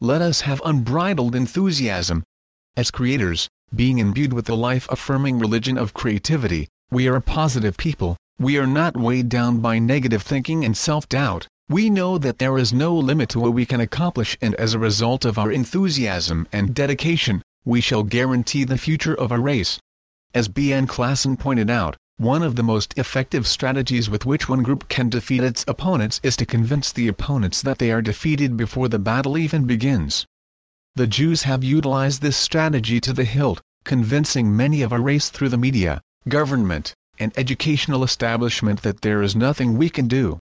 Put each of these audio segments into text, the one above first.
let us have unbridled enthusiasm. As creators, being imbued with the life-affirming religion of creativity, we are a positive people, we are not weighed down by negative thinking and self-doubt, we know that there is no limit to what we can accomplish and as a result of our enthusiasm and dedication, we shall guarantee the future of our race. As B.N. Klassen pointed out, one of the most effective strategies with which one group can defeat its opponents is to convince the opponents that they are defeated before the battle even begins. The Jews have utilized this strategy to the hilt, convincing many of our race through the media, government, and educational establishment that there is nothing we can do.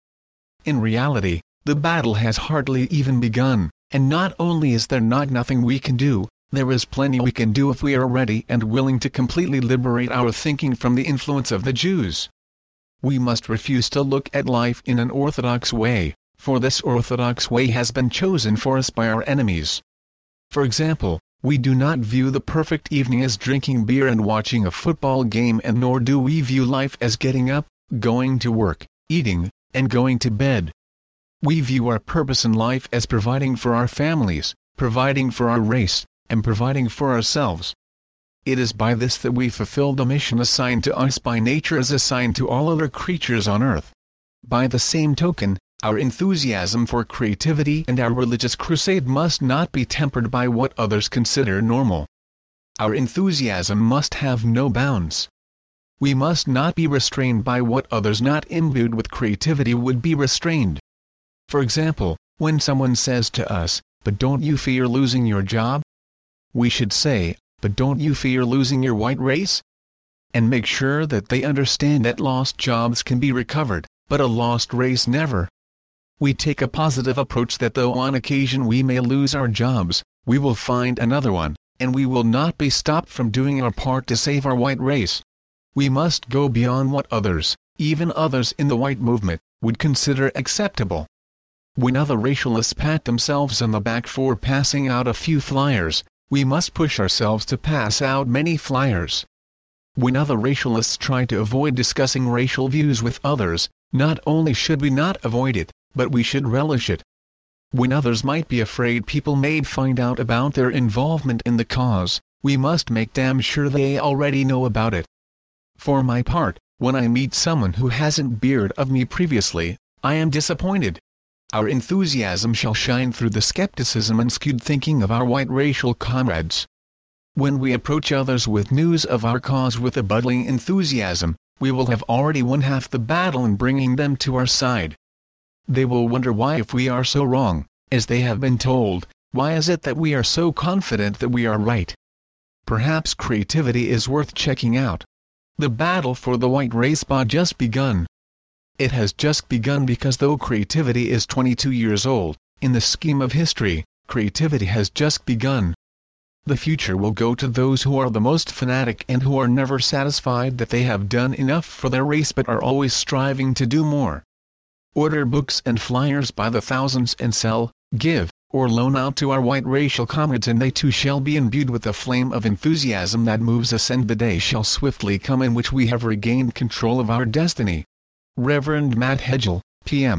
In reality, the battle has hardly even begun, and not only is there not nothing we can do, there is plenty we can do if we are ready and willing to completely liberate our thinking from the influence of the Jews. We must refuse to look at life in an orthodox way, for this orthodox way has been chosen for us by our enemies. For example, we do not view the perfect evening as drinking beer and watching a football game and nor do we view life as getting up, going to work, eating, and going to bed. We view our purpose in life as providing for our families, providing for our race, and providing for ourselves. It is by this that we fulfill the mission assigned to us by nature as assigned to all other creatures on earth. By the same token, our enthusiasm for creativity and our religious crusade must not be tempered by what others consider normal. Our enthusiasm must have no bounds. We must not be restrained by what others not imbued with creativity would be restrained. For example, when someone says to us, but don't you fear losing your job? We should say, but don't you fear losing your white race? And make sure that they understand that lost jobs can be recovered, but a lost race never. We take a positive approach that though on occasion we may lose our jobs, we will find another one, and we will not be stopped from doing our part to save our white race. We must go beyond what others, even others in the white movement, would consider acceptable. When other racialists pat themselves on the back for passing out a few flyers, we must push ourselves to pass out many flyers. When other racialists try to avoid discussing racial views with others, not only should we not avoid it, but we should relish it. When others might be afraid people may find out about their involvement in the cause, we must make damn sure they already know about it. For my part, when I meet someone who hasn't beard of me previously, I am disappointed our enthusiasm shall shine through the skepticism and skewed thinking of our white racial comrades. When we approach others with news of our cause with a budding enthusiasm, we will have already won half the battle in bringing them to our side. They will wonder why if we are so wrong, as they have been told, why is it that we are so confident that we are right? Perhaps creativity is worth checking out. The battle for the white race has just begun. It has just begun because though creativity is 22 years old, in the scheme of history, creativity has just begun. The future will go to those who are the most fanatic and who are never satisfied that they have done enough for their race but are always striving to do more. Order books and flyers by the thousands and sell, give, or loan out to our white racial comrades and they too shall be imbued with the flame of enthusiasm that moves us and the day shall swiftly come in which we have regained control of our destiny. Reverend Matt Hedgel, P.M.